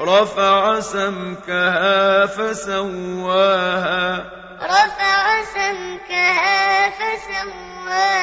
رفع سمكها فسواها. رفع سمكها فسواها.